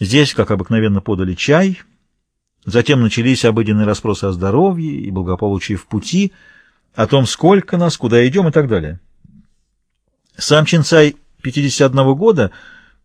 Здесь, как обыкновенно, подали чай, затем начались обыденные расспросы о здоровье и благополучии в пути, о том, сколько нас, куда идем и так далее. Сам Чинцай 51 года,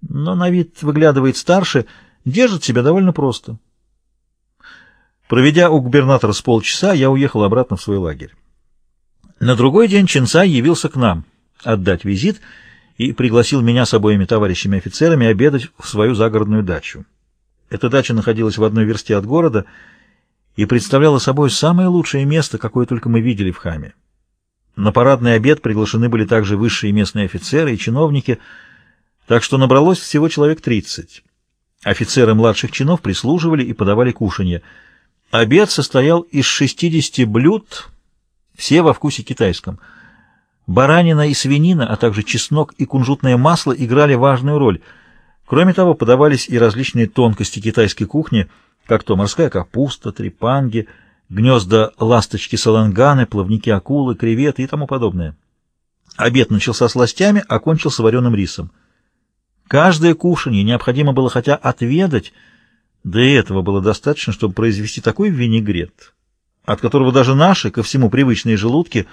но на вид выглядывает старше, держит себя довольно просто. Проведя у губернатора с полчаса, я уехал обратно в свой лагерь. На другой день Чинцай явился к нам отдать визит и пригласил меня с обоими товарищами-офицерами обедать в свою загородную дачу. Эта дача находилась в одной версте от города и представляла собой самое лучшее место, какое только мы видели в Хаме. На парадный обед приглашены были также высшие местные офицеры и чиновники, так что набралось всего человек 30. Офицеры младших чинов прислуживали и подавали кушанье. Обед состоял из 60 блюд, все во вкусе китайском. Баранина и свинина, а также чеснок и кунжутное масло играли важную роль. Кроме того, подавались и различные тонкости китайской кухни, как то морская капуста, трепанги, гнезда ласточки-саланганы, плавники акулы, креветы и тому подобное. Обед начался с ластями, а кончился вареным рисом. Каждое кушанье необходимо было хотя отведать, да и этого было достаточно, чтобы произвести такой винегрет, от которого даже наши, ко всему привычные желудки,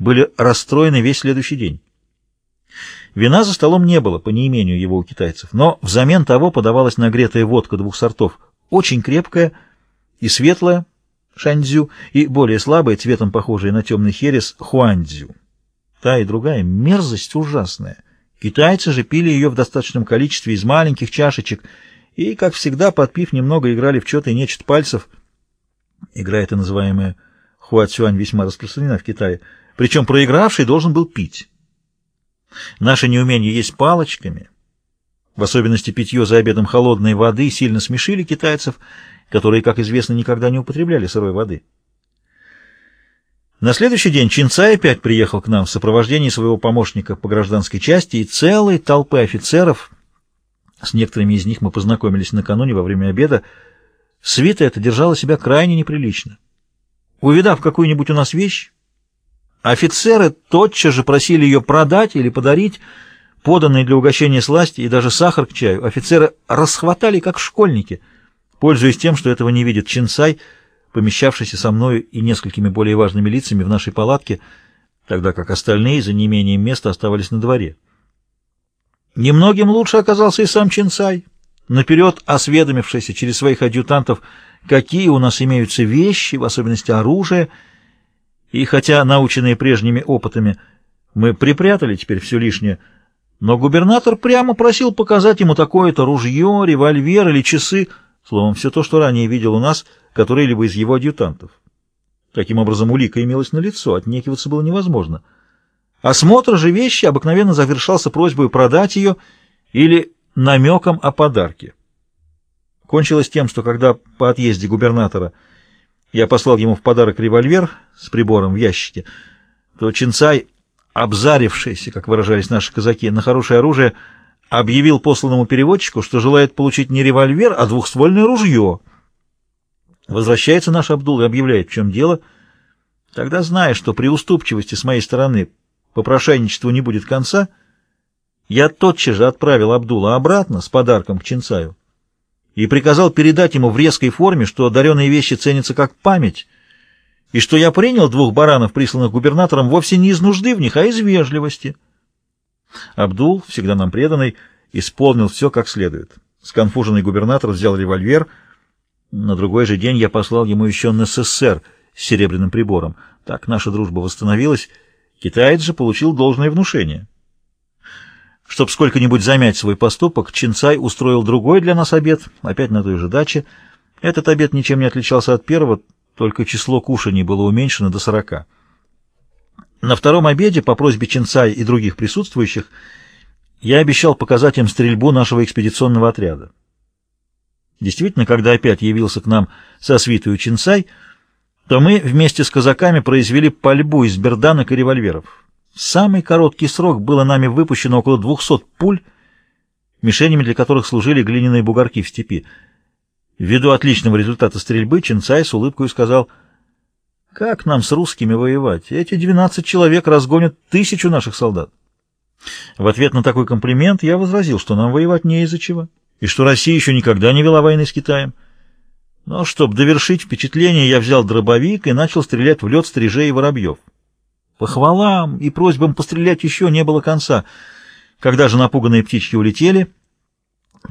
были расстроены весь следующий день. Вина за столом не было, по неимению его у китайцев, но взамен того подавалась нагретая водка двух сортов, очень крепкая и светлая, шаньцзю, и более слабая, цветом похожая на темный херес, хуаньцзю. Та и другая мерзость ужасная. Китайцы же пили ее в достаточном количестве из маленьких чашечек и, как всегда, подпив немного, играли в чё-то и нечет пальцев. Игра эта называемая хуацюань весьма распространена в Китае. Причем проигравший должен был пить. Наше неумение есть палочками, в особенности питье за обедом холодной воды, сильно смешили китайцев, которые, как известно, никогда не употребляли сырой воды. На следующий день Чинцай опять приехал к нам в сопровождении своего помощника по гражданской части и целой толпы офицеров. С некоторыми из них мы познакомились накануне во время обеда. Свита эта держала себя крайне неприлично. Увидав какую-нибудь у нас вещь, офицеры тотчас же просили ее продать или подарить, поданные для угощения сласти и даже сахар к чаю. Офицеры расхватали, как школьники, пользуясь тем, что этого не видит Чинцай, помещавшийся со мною и несколькими более важными лицами в нашей палатке, тогда как остальные за неимением места оставались на дворе. Немногим лучше оказался и сам Чинцай, наперед осведомившийся через своих адъютантов, какие у нас имеются вещи, в особенности оружие, и хотя, наученные прежними опытами, мы припрятали теперь все лишнее, но губернатор прямо просил показать ему такое-то ружье, револьвер или часы, словом, все то, что ранее видел у нас — который-либо из его адъютантов. Таким образом, улика имелась на лицо, отнекиваться было невозможно. Осмотр же вещи обыкновенно завершался просьбой продать ее или намеком о подарке. Кончилось тем, что когда по отъезде губернатора я послал ему в подарок револьвер с прибором в ящике, то Чинцай, обзарившийся, как выражались наши казаки, на хорошее оружие, объявил посланному переводчику, что желает получить не револьвер, а двухствольное ружье — Возвращается наш Абдул и объявляет, в чем дело. Тогда, зная, что при уступчивости с моей стороны попрошайничеству не будет конца, я тотчас же отправил Абдула обратно с подарком к Чинцаю и приказал передать ему в резкой форме, что одаренные вещи ценятся как память, и что я принял двух баранов, присланных губернатором, вовсе не из нужды в них, а из вежливости. Абдул, всегда нам преданный, исполнил все как следует. Сконфуженный губернатор взял револьвер — на другой же день я послал ему еще НССР с серебряным прибором. Так наша дружба восстановилась. Китаец же получил должное внушение. Чтоб сколько-нибудь замять свой поступок, Чинцай устроил другой для нас обед, опять на той же даче. Этот обед ничем не отличался от первого, только число кушаний было уменьшено до сорока. На втором обеде, по просьбе Чинцай и других присутствующих, я обещал показать им стрельбу нашего экспедиционного отряда. Действительно, когда опять явился к нам со свитой Чинцай, то мы вместе с казаками произвели пальбу из берданок и револьверов. Самый короткий срок было нами выпущено около двухсот пуль, мишенями для которых служили глиняные бугорки в степи. Ввиду отличного результата стрельбы Чинцай с улыбкой сказал, «Как нам с русскими воевать? Эти двенадцать человек разгонят тысячу наших солдат». В ответ на такой комплимент я возразил, что нам воевать не из-за чего и что Россия еще никогда не вела войны с Китаем. Но чтобы довершить впечатление, я взял дробовик и начал стрелять в лед стрижей и воробьев. Похвалам и просьбам пострелять еще не было конца. Когда же напуганные птички улетели,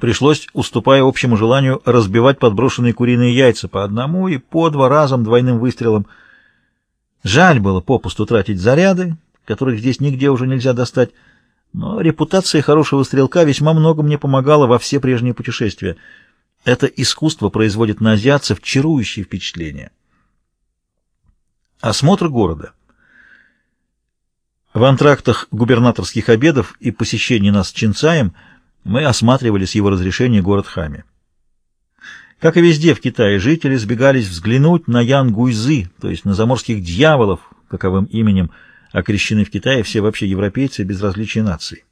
пришлось, уступая общему желанию, разбивать подброшенные куриные яйца по одному и по два разом двойным выстрелом. Жаль было попусту тратить заряды, которых здесь нигде уже нельзя достать, но репутация хорошего стрелка весьма много мне помогала во все прежние путешествия. Это искусство производит на азиатцев чарующие впечатления. Осмотр города. В антрактах губернаторских обедов и посещений нас Чинцаем мы осматривали с его разрешения город Хами. Как и везде в Китае, жители сбегались взглянуть на Ян-Гуйзы, то есть на заморских дьяволов, каковым именем окрещены в Китае все вообще европейцы без различия наций.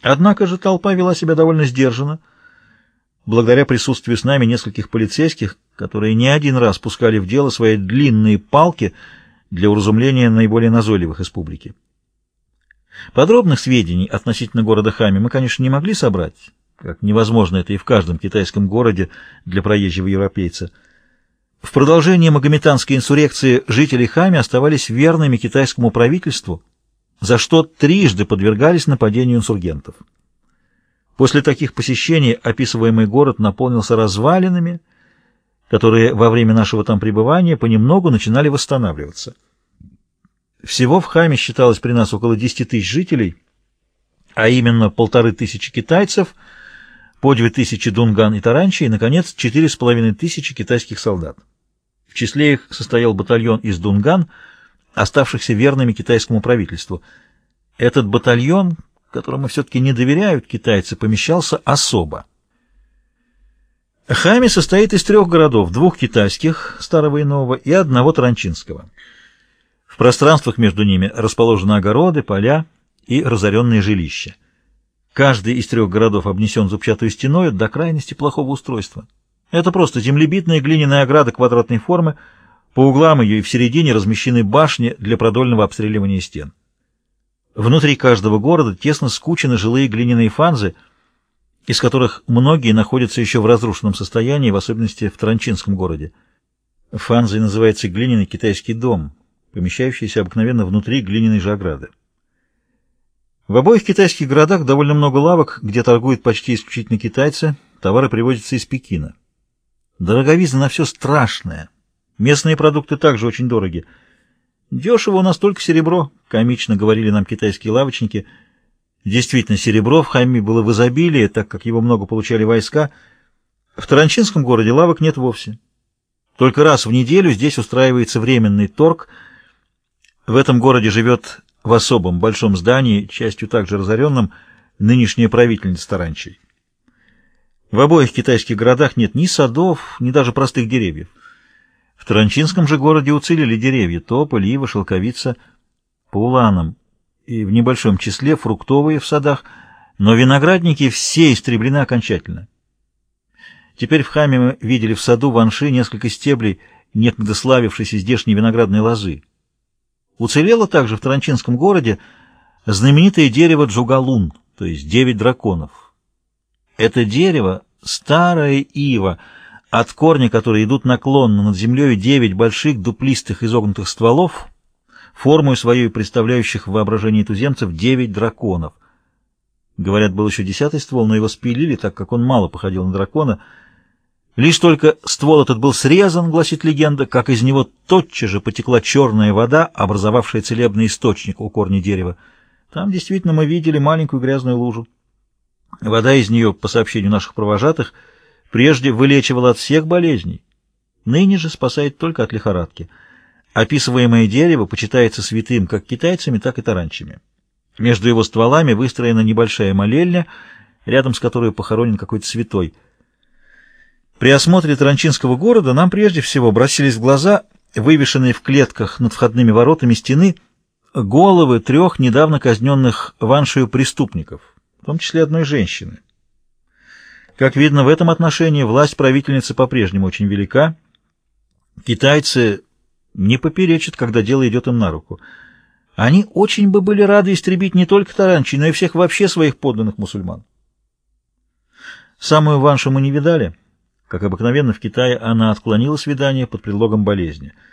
Однако же толпа вела себя довольно сдержанно, благодаря присутствию с нами нескольких полицейских, которые не один раз пускали в дело свои длинные палки для уразумления наиболее назойливых из публики. Подробных сведений относительно города Хами мы, конечно, не могли собрать, как невозможно это и в каждом китайском городе для проезжего европейца. В продолжение магометанской инсурекции жители Хами оставались верными китайскому правительству, за что трижды подвергались нападению инсургентов. После таких посещений описываемый город наполнился развалинами, которые во время нашего там пребывания понемногу начинали восстанавливаться. Всего в Хаме считалось при нас около 10 тысяч жителей, а именно полторы тысячи китайцев, по две тысячи дунган и таранчи и, наконец, четыре с половиной тысячи китайских солдат. В числе их состоял батальон из дунган, оставшихся верными китайскому правительству. Этот батальон, которому все-таки не доверяют китайцы, помещался особо. Хами состоит из трех городов, двух китайских, старого и нового, и одного таранчинского. В пространствах между ними расположены огороды, поля и разоренные жилища. Каждый из трех городов обнесен зубчатой стеной до крайности плохого устройства. Это просто землебитная глиняная ограда квадратной формы, по углам ее и в середине размещены башни для продольного обстреливания стен. Внутри каждого города тесно скучены жилые глиняные фанзы, из которых многие находятся еще в разрушенном состоянии, в особенности в Транчинском городе. Фанзой называется глиняный китайский дом – помещающиеся обыкновенно внутри глиняной же ограды. В обоих китайских городах довольно много лавок, где торгуют почти исключительно китайцы, товары привозятся из Пекина. Дороговизна на все страшная. Местные продукты также очень дороги. Дешево у нас только серебро, комично говорили нам китайские лавочники. Действительно, серебро в Хайме было в изобилии, так как его много получали войска. В Таранчинском городе лавок нет вовсе. Только раз в неделю здесь устраивается временный торг – в этом городе живет в особом большом здании, частью также разоренном, нынешняя правительница Таранчей. В обоих китайских городах нет ни садов, ни даже простых деревьев. В Таранчинском же городе уцелели деревья – тополь, ива, шелковица, по уланам и в небольшом числе фруктовые в садах, но виноградники все истреблены окончательно. Теперь в Хаме мы видели в саду в Анши несколько стеблей, некогда славившейся здешней виноградной лозы. Уцелело также в Таранчинском городе знаменитое дерево Джугалун, то есть девять драконов. Это дерево — старая ива, от корня которой идут наклонно над землей девять больших дуплистых изогнутых стволов, формой свою представляющих в воображении туземцев девять драконов. Говорят, был еще десятый ствол, но его спилили, так как он мало походил на дракона — Лишь только ствол этот был срезан, гласит легенда, как из него тотчас же потекла черная вода, образовавшая целебный источник у корня дерева. Там действительно мы видели маленькую грязную лужу. Вода из нее, по сообщению наших провожатых, прежде вылечивала от всех болезней. Ныне же спасает только от лихорадки. Описываемое дерево почитается святым как китайцами, так и таранчами. Между его стволами выстроена небольшая молельня, рядом с которой похоронен какой-то святой – при осмотре Таранчинского города нам прежде всего бросились в глаза вывешенные в клетках над входными воротами стены головы трех недавно казненных ваншию преступников, в том числе одной женщины. Как видно, в этом отношении власть правительницы по-прежнему очень велика. Китайцы не поперечат, когда дело идет им на руку. Они очень бы были рады истребить не только таранчи, но и всех вообще своих подданных мусульман. Самую Ваншу мы не видали. Как обыкновенно в Китае, она отклонила свидание под предлогом болезни —